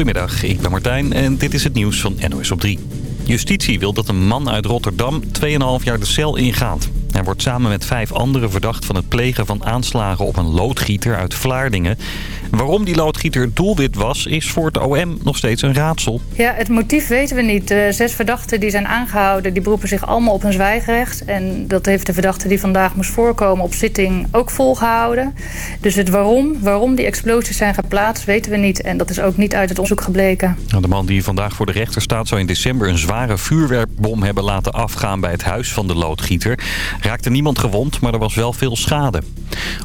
Goedemiddag, ik ben Martijn en dit is het nieuws van NOS op 3. Justitie wil dat een man uit Rotterdam 2,5 jaar de cel ingaat. Hij wordt samen met vijf anderen verdacht van het plegen van aanslagen op een loodgieter uit Vlaardingen. Waarom die loodgieter doelwit was, is voor het OM nog steeds een raadsel. Ja, het motief weten we niet. De zes verdachten die zijn aangehouden, die beroepen zich allemaal op een zwijgerecht. En dat heeft de verdachte die vandaag moest voorkomen op zitting ook volgehouden. Dus het waarom, waarom die explosies zijn geplaatst, weten we niet. En dat is ook niet uit het onderzoek gebleken. Nou, de man die vandaag voor de rechter staat zou in december een zware vuurwerkbom hebben laten afgaan bij het huis van de loodgieter. Raakte niemand gewond, maar er was wel veel schade.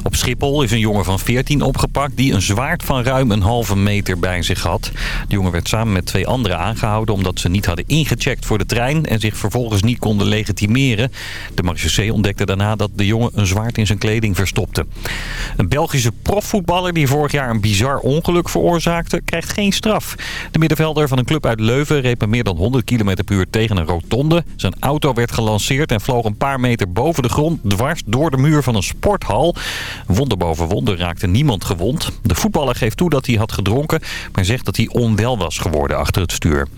Op Schiphol is een jongen van 14 opgepakt die een zwaard van ruim een halve meter bij zich had. De jongen werd samen met twee anderen aangehouden omdat ze niet hadden ingecheckt voor de trein en zich vervolgens niet konden legitimeren. De marechaussee ontdekte daarna dat de jongen een zwaard in zijn kleding verstopte. Een Belgische profvoetballer die vorig jaar een bizar ongeluk veroorzaakte, krijgt geen straf. De middenvelder van een club uit Leuven reed met meer dan 100 km per uur tegen een rotonde. Zijn auto werd gelanceerd en vloog een paar meter boven de grond dwars door de muur van een sporthal. Wonder boven wonder raakte niemand gewond. De voetballer geeft toe dat hij had gedronken, maar zegt dat hij onwel was geworden achter het stuur.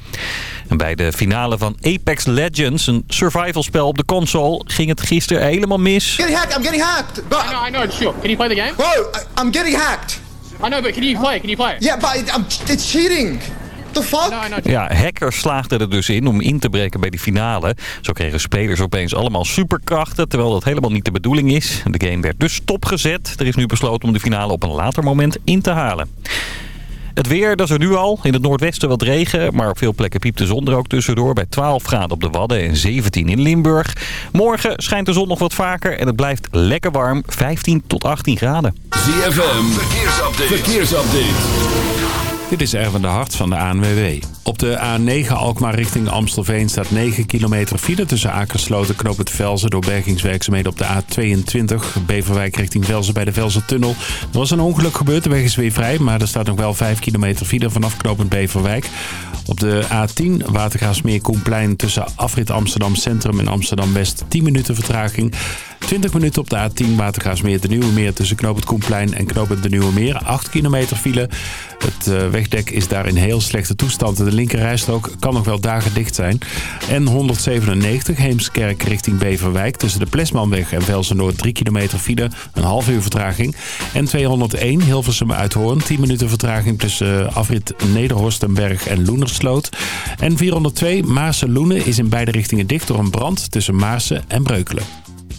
En bij de finale van Apex Legends, een survivalspel op de console, ging het gisteren helemaal mis. Getting hacked. I'm getting hacked. But I know, I know, sure. Can you play the game? bro, I'm getting hacked. I know, but can you play? Can you play? Yeah, but it, I'm, it's cheating. The fuck? No, I know. Ja, hackers slaagden er dus in om in te breken bij die finale. Zo kregen spelers opeens allemaal superkrachten, terwijl dat helemaal niet de bedoeling is. De game werd dus stopgezet. Er is nu besloten om de finale op een later moment in te halen. Het weer, dat is er nu al. In het noordwesten wat regen, maar op veel plekken piept de zon er ook tussendoor. Bij 12 graden op de Wadden en 17 in Limburg. Morgen schijnt de zon nog wat vaker en het blijft lekker warm. 15 tot 18 graden. ZFM, verkeersupdate. verkeersupdate. Dit is Erwin de Hart van de ANWB. Op de A9 Alkmaar richting Amstelveen staat 9 kilometer file tussen Akersloot en Knoop het Velzen door bergingswerkzaamheden op de A22. Beverwijk richting Velzen bij de Velzen-tunnel. Er was een ongeluk gebeurd, de weg is weer vrij, maar er staat nog wel 5 kilometer file vanaf knooppunt Beverwijk. Op de A10 Watergraafsmeer Koenplein tussen afrit Amsterdam Centrum en Amsterdam West 10 minuten vertraging. 20 minuten op de A10 Watergraafsmeer de Nieuwe Meer tussen knooppunt Koenplein en knooppunt de Nieuwe Meer. 8 kilometer file. Het eh, wegdek is daar in heel slechte toestand. Linkerrijstrook kan nog wel dagen dicht zijn. En 197 Heemskerk richting Beverwijk tussen de Plesmanweg en Velsen Noord 3 kilometer file. Een half uur vertraging. En 201 Hilversum Uithoorn 10 minuten vertraging tussen eh, afrit Nederhorstenberg en Loenersloot. En 402 Maarsen Loenen is in beide richtingen dicht door een brand tussen Maarsen en Breukelen.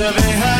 survey her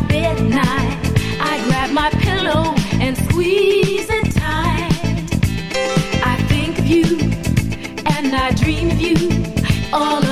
my bed night, I grab my pillow and squeeze it tight. I think of you and I dream of you all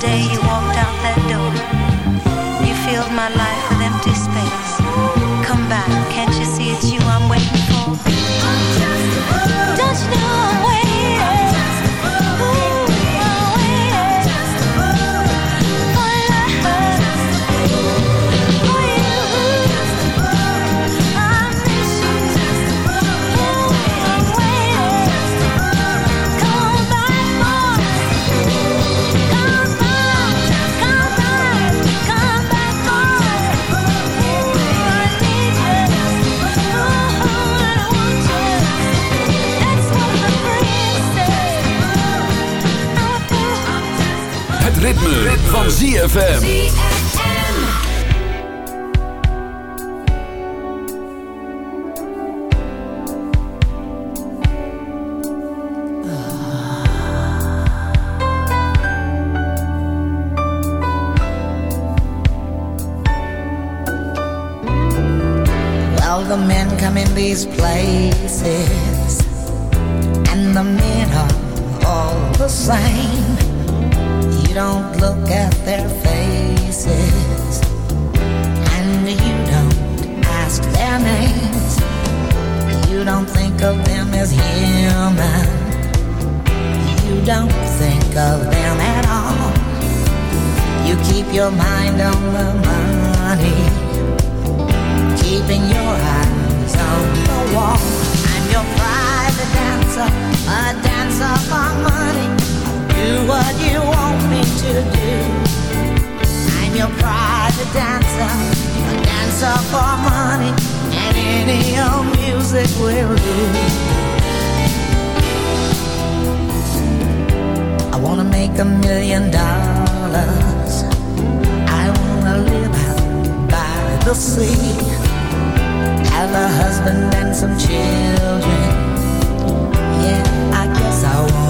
day you walked ZFM. Well, the men come in these places. your private dancer, a dancer for money, and any old music will do. I wanna make a million dollars. I wanna live by the sea, have a husband and some children. Yeah, I guess I want.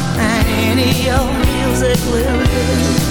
and any old music will do.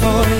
for